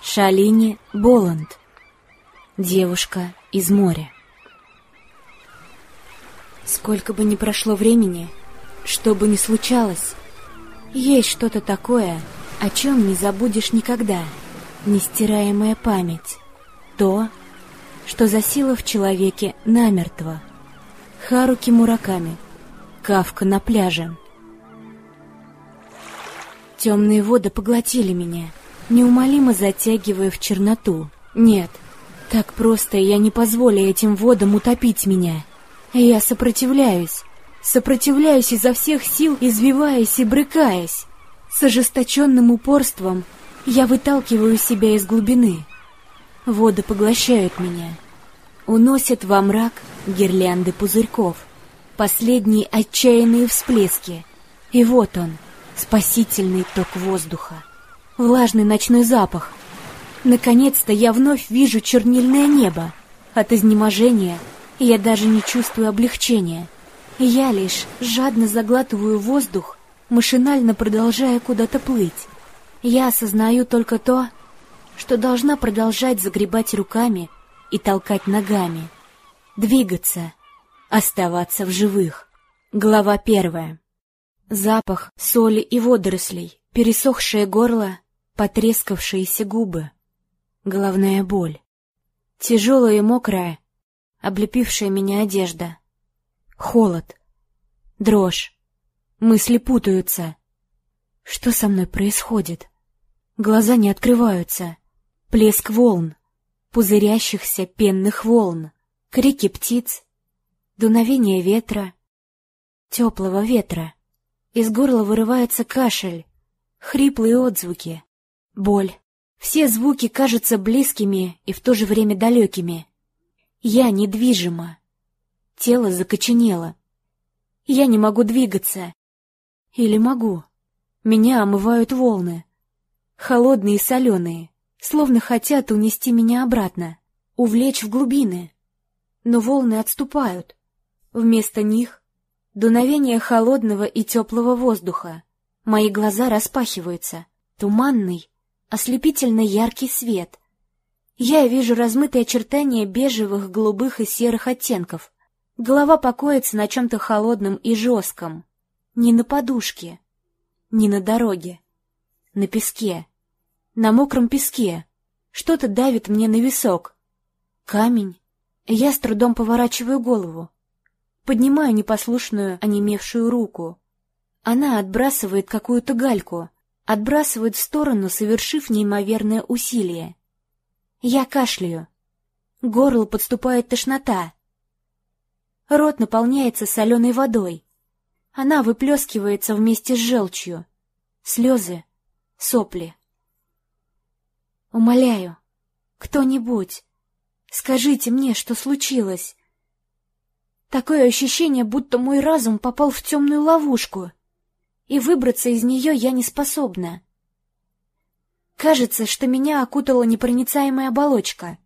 Шалини Боланд. Девушка из моря. Сколько бы ни прошло времени, что бы ни случалось, есть что-то такое, о чем не забудешь никогда, нестираемая память. То, что засило в человеке намертво. Харуки Мураками. Кавка на пляже. Темные воды поглотили меня — неумолимо затягивая в черноту. Нет, так просто я не позволю этим водам утопить меня. Я сопротивляюсь, сопротивляюсь изо всех сил, извиваясь и брыкаясь. С ожесточенным упорством я выталкиваю себя из глубины. Воды поглощают меня, уносят во мрак гирлянды пузырьков, последние отчаянные всплески. И вот он, спасительный ток воздуха влажный ночной запах. Наконец-то я вновь вижу чернильное небо. От изнеможения я даже не чувствую облегчения. Я лишь жадно заглатываю воздух, машинально продолжая куда-то плыть. Я осознаю только то, что должна продолжать загребать руками и толкать ногами. Двигаться, оставаться в живых. Глава первая. Запах соли и водорослей, пересохшее горло потрескавшиеся губы, головная боль, тяжелая и мокрая, облепившая меня одежда, холод, дрожь, мысли путаются. Что со мной происходит? Глаза не открываются, плеск волн, пузырящихся пенных волн, крики птиц, дуновение ветра, теплого ветра. Из горла вырывается кашель, хриплые отзвуки. Боль. Все звуки кажутся близкими и в то же время далекими. Я недвижима. Тело закоченело. Я не могу двигаться. Или могу. Меня омывают волны. Холодные и соленые, словно хотят унести меня обратно, увлечь в глубины. Но волны отступают. Вместо них — дуновение холодного и теплого воздуха. Мои глаза распахиваются. Туманный, ослепительно яркий свет. Я вижу размытые очертания бежевых, голубых и серых оттенков. Голова покоится на чем-то холодном и жестком. Не на подушке, не на дороге. На песке. На мокром песке. Что-то давит мне на висок. Камень. Я с трудом поворачиваю голову. Поднимаю непослушную, онемевшую руку. Она отбрасывает какую-то гальку — отбрасывают в сторону, совершив неимоверное усилие. Я кашляю. Горло подступает тошнота. Рот наполняется соленой водой. Она выплескивается вместе с желчью. Слезы, сопли. Умоляю, кто-нибудь, скажите мне, что случилось. Такое ощущение, будто мой разум попал в темную ловушку — и выбраться из нее я не способна. Кажется, что меня окутала непроницаемая оболочка.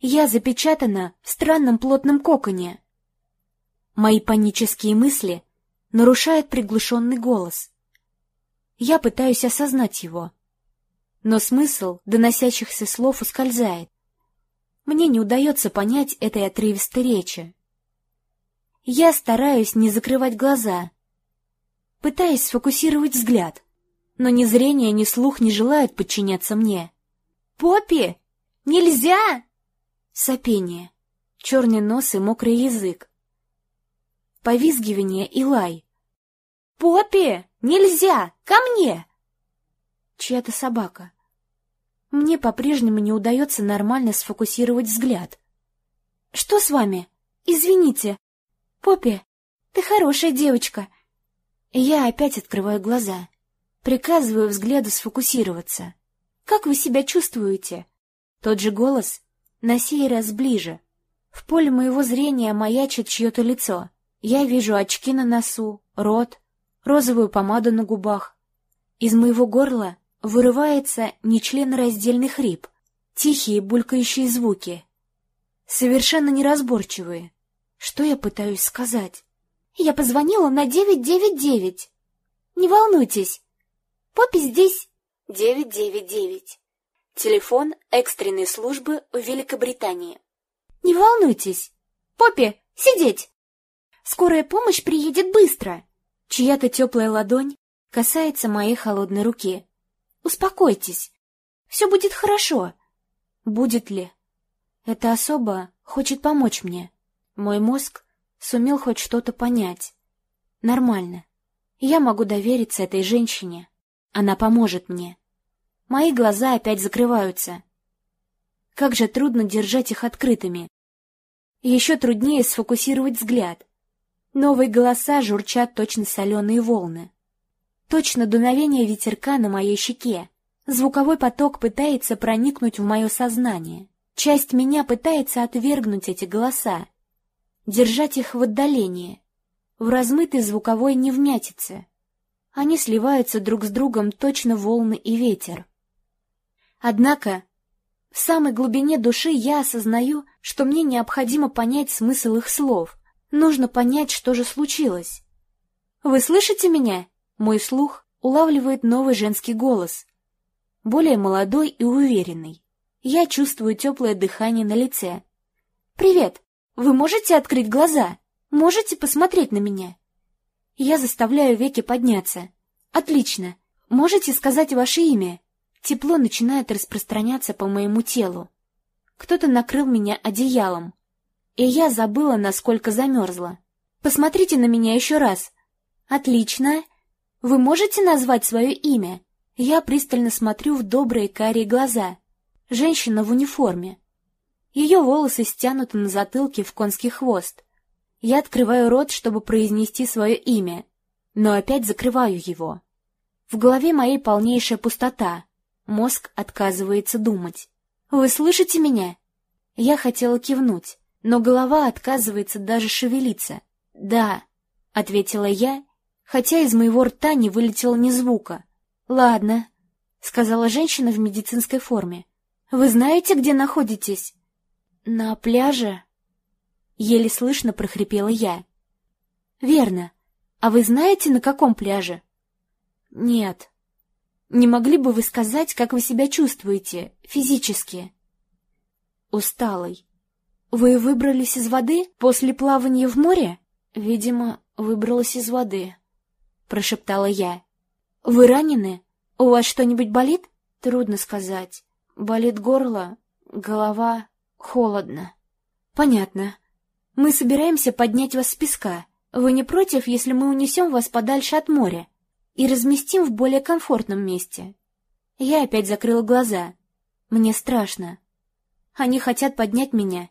Я запечатана в странном плотном коконе. Мои панические мысли нарушает приглушенный голос. Я пытаюсь осознать его, но смысл доносящихся слов ускользает. Мне не удается понять этой отрывистой речи. Я стараюсь не закрывать глаза — пытаясь сфокусировать взгляд, но ни зрение, ни слух не желают подчиняться мне. «Поппи! Нельзя!» Сопение, черный нос и мокрый язык. Повизгивание и лай. «Поппи! Нельзя! Ко мне!» Чья-то собака. Мне по-прежнему не удается нормально сфокусировать взгляд. «Что с вами? Извините. Поппи, ты хорошая девочка. Я опять открываю глаза. Приказываю взгляду сфокусироваться. «Как вы себя чувствуете?» Тот же голос, на сей раз ближе. В поле моего зрения маячит чье-то лицо. Я вижу очки на носу, рот, розовую помаду на губах. Из моего горла вырывается нечленораздельный хрип, тихие булькающие звуки. Совершенно неразборчивые. Что я пытаюсь сказать? Я позвонила на 999. Не волнуйтесь. Поппи здесь 999. Телефон экстренной службы в Великобритании. «Не волнуйтесь! Поппи, сидеть! Скорая помощь приедет быстро!» Чья-то теплая ладонь касается моей холодной руки. «Успокойтесь! Все будет хорошо!» Будет ли? Эта особа хочет помочь мне. Мой мозг сумел хоть что-то понять. Нормально. Я могу довериться этой женщине. Она поможет мне. Мои глаза опять закрываются. Как же трудно держать их открытыми. Еще труднее сфокусировать взгляд. Новые голоса журчат точно соленые волны. Точно дуновение ветерка на моей щеке. Звуковой поток пытается проникнуть в мое сознание. Часть меня пытается отвергнуть эти голоса, держать их в отдалении, в размытой звуковой невмятице. Они сливаются друг с другом точно волны и ветер. Однако, в самой глубине души я осознаю, что мне необходимо понять смысл их слов. Нужно понять, что же случилось. «Вы слышите меня?» Мой слух улавливает новый женский голос, более молодой и уверенный. Я чувствую теплое дыхание на лице. «Привет! Вы можете открыть глаза? Можете посмотреть на меня?» Я заставляю веки подняться. «Отлично! Можете сказать ваше имя?» Тепло начинает распространяться по моему телу. Кто-то накрыл меня одеялом, и я забыла, насколько замерзла. «Посмотрите на меня еще раз!» «Отлично! Вы можете назвать свое имя?» Я пристально смотрю в добрые карие глаза. Женщина в униформе. Ее волосы стянуты на затылке в конский хвост. Я открываю рот, чтобы произнести свое имя, но опять закрываю его. В голове моей полнейшая пустота. Мозг отказывается думать. «Вы слышите меня?» Я хотела кивнуть, но голова отказывается даже шевелиться. «Да», — ответила я, хотя из моего рта не вылетело ни звука. «Ладно», — сказала женщина в медицинской форме. «Вы знаете, где находитесь?» «На пляже?» Еле слышно прохрипела я. «Верно. А вы знаете, на каком пляже?» «Нет. Не могли бы вы сказать, как вы себя чувствуете, физически?» «Усталой. Вы выбрались из воды после плавания в море?» «Видимо, выбралась из воды», — прошептала я. «Вы ранены? У вас что-нибудь болит?» «Трудно сказать. Болит горло, голова, холодно». «Понятно. Мы собираемся поднять вас с песка. Вы не против, если мы унесем вас подальше от моря и разместим в более комфортном месте?» Я опять закрыла глаза. Мне страшно. Они хотят поднять меня.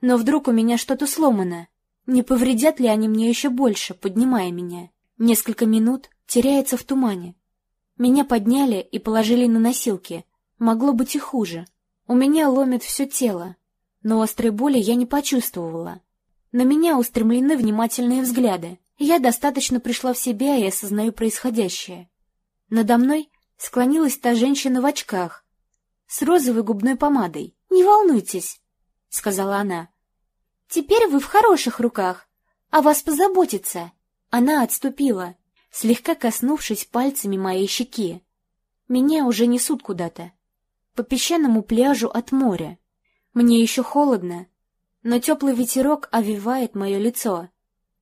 Но вдруг у меня что-то сломано. Не повредят ли они мне еще больше, поднимая меня? Несколько минут теряется в тумане. Меня подняли и положили на носилки. Могло быть и хуже. У меня ломит все тело, но острой боли я не почувствовала. На меня устремлены внимательные взгляды. Я достаточно пришла в себя и осознаю происходящее. Надо мной склонилась та женщина в очках с розовой губной помадой. «Не волнуйтесь», — сказала она. «Теперь вы в хороших руках. О вас позаботиться». Она отступила, слегка коснувшись пальцами моей щеки. Меня уже несут куда-то. По песчаному пляжу от моря. Мне еще холодно, но теплый ветерок овивает мое лицо,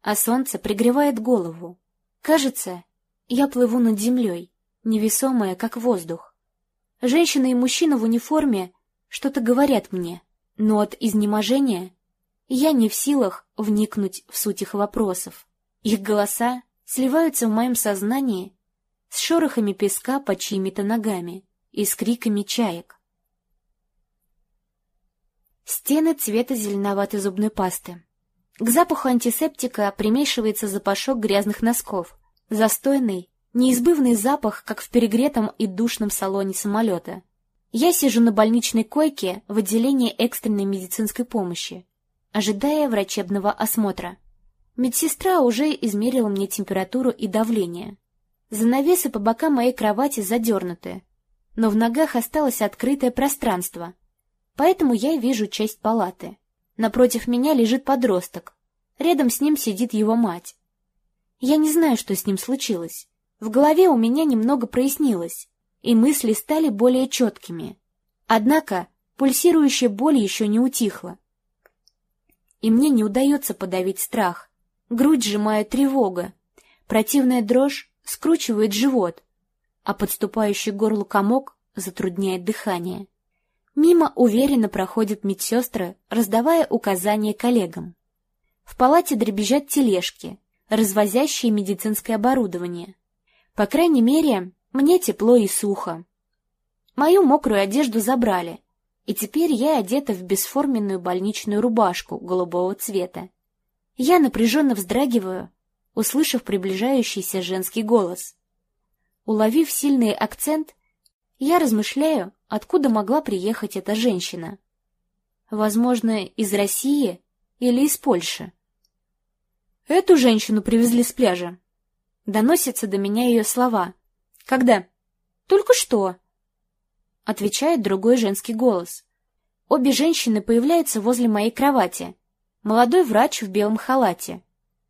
а солнце пригревает голову. Кажется, я плыву над землей, невесомая, как воздух. Женщина и мужчина в униформе что-то говорят мне, но от изнеможения я не в силах вникнуть в суть их вопросов. Их голоса сливаются в моем сознании с шорохами песка под чьими-то ногами и с криками чаек. Стены цвета зеленоватой зубной пасты. К запаху антисептика примешивается запашок грязных носков, застойный, неизбывный запах, как в перегретом и душном салоне самолета. Я сижу на больничной койке в отделении экстренной медицинской помощи, ожидая врачебного осмотра. Медсестра уже измерила мне температуру и давление. Занавесы по бокам моей кровати задернуты, но в ногах осталось открытое пространство, поэтому я вижу часть палаты. Напротив меня лежит подросток, рядом с ним сидит его мать. Я не знаю, что с ним случилось. В голове у меня немного прояснилось, и мысли стали более четкими. Однако пульсирующая боль еще не утихла. И мне не удается подавить страх. Грудь сжимает тревога. Противная дрожь скручивает живот, а подступающий к комок затрудняет дыхание. Мимо уверенно проходят медсестры, раздавая указания коллегам. В палате дребезжат тележки, развозящие медицинское оборудование. По крайней мере, мне тепло и сухо. Мою мокрую одежду забрали, и теперь я одета в бесформенную больничную рубашку голубого цвета. Я напряженно вздрагиваю, услышав приближающийся женский голос. Уловив сильный акцент, я размышляю, откуда могла приехать эта женщина. Возможно, из России или из Польши. Эту женщину привезли с пляжа. Доносятся до меня ее слова. Когда? Только что. Отвечает другой женский голос. Обе женщины появляются возле моей кровати. Молодой врач в белом халате.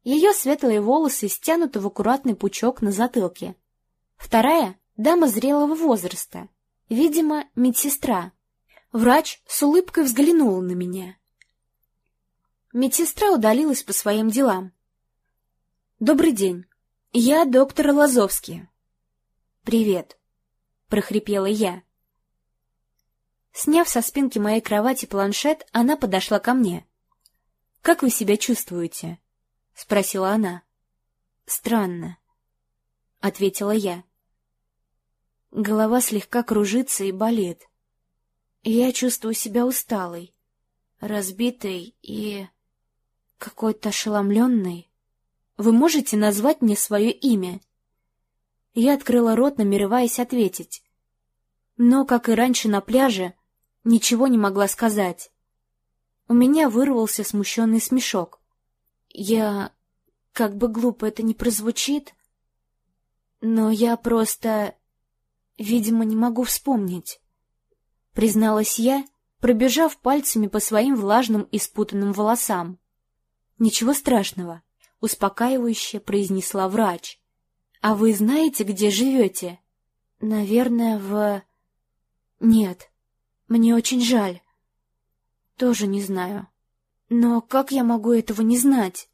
Ее светлые волосы стянуты в аккуратный пучок на затылке. Вторая — дама зрелого возраста. Видимо, медсестра. Врач с улыбкой взглянула на меня. Медсестра удалилась по своим делам. «Добрый день. Я доктор Лазовский». «Привет», — прохрипела я. Сняв со спинки моей кровати планшет, она подошла ко мне. «Как вы себя чувствуете?» — спросила она. «Странно», — ответила я. Голова слегка кружится и болит. Я чувствую себя усталой, разбитой и какой-то ошеломленной. Вы можете назвать мне свое имя? Я открыла рот, намереваясь ответить. Но, как и раньше на пляже, ничего не могла сказать. У меня вырвался смущенный смешок. Я... Как бы глупо это ни прозвучит, но я просто... Видимо, не могу вспомнить. Призналась я, пробежав пальцами по своим влажным и спутанным волосам. Ничего страшного, успокаивающе произнесла врач. А вы знаете, где живете? Наверное, в... Нет, мне очень жаль. Тоже не знаю. Но как я могу этого не знать?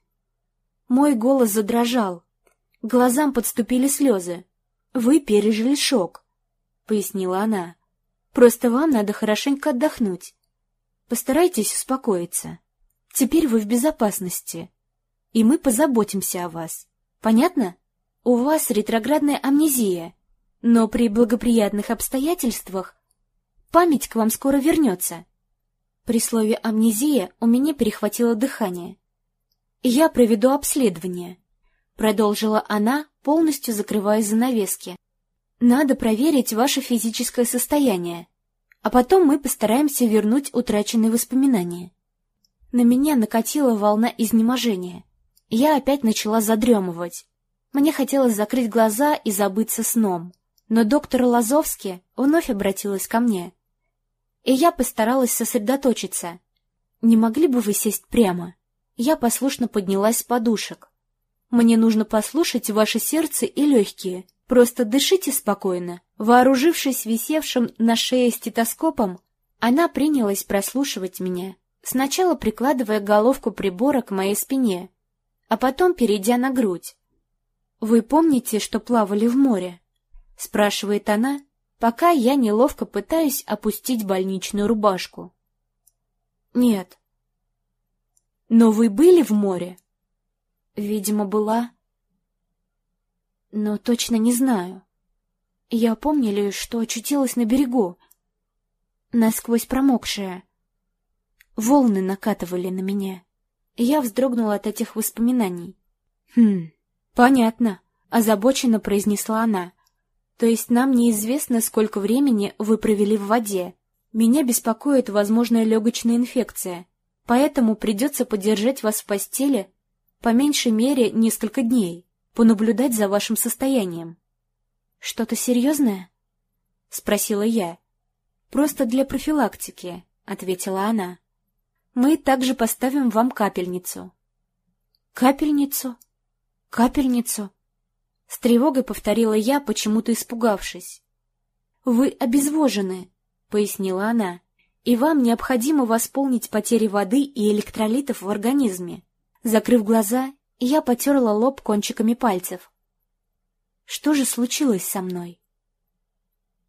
Мой голос задрожал. Глазам подступили слезы. Вы пережили шок, пояснила она. Просто вам надо хорошенько отдохнуть. Постарайтесь успокоиться. Теперь вы в безопасности, и мы позаботимся о вас. Понятно? У вас ретроградная амнезия, но при благоприятных обстоятельствах память к вам скоро вернется. При слове «амнезия» у меня перехватило дыхание. «Я проведу обследование», — продолжила она, полностью закрывая занавески. «Надо проверить ваше физическое состояние, а потом мы постараемся вернуть утраченные воспоминания». На меня накатила волна изнеможения. Я опять начала задремывать. Мне хотелось закрыть глаза и забыться сном. Но доктор Лазовский вновь обратилась ко мне и я постаралась сосредоточиться. «Не могли бы вы сесть прямо?» Я послушно поднялась с подушек. «Мне нужно послушать ваше сердце и легкие. Просто дышите спокойно». Вооружившись висевшим на шее стетоскопом, она принялась прослушивать меня, сначала прикладывая головку прибора к моей спине, а потом перейдя на грудь. «Вы помните, что плавали в море?» — спрашивает она, пока я неловко пытаюсь опустить больничную рубашку. Нет. Но вы были в море? Видимо, была. Но точно не знаю. Я помню лишь, что очутилась на берегу, насквозь промокшая. Волны накатывали на меня. Я вздрогнула от этих воспоминаний. «Хм, понятно», — озабоченно произнесла она. То есть нам неизвестно, сколько времени вы провели в воде. Меня беспокоит возможная легочная инфекция, поэтому придется подержать вас в постели по меньшей мере несколько дней, понаблюдать за вашим состоянием. Что-то серьезное? Спросила я. Просто для профилактики, ответила она. Мы также поставим вам капельницу. Капельницу? Капельницу? С тревогой повторила я, почему-то испугавшись. «Вы обезвожены. пояснила она. «И вам необходимо восполнить потери воды и электролитов в организме». Закрыв глаза, я потерла лоб кончиками пальцев. Что же случилось со мной?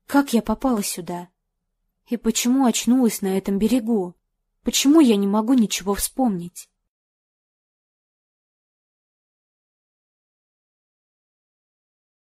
Как я попала сюда? И почему очнулась на этом берегу? Почему я не могу ничего вспомнить?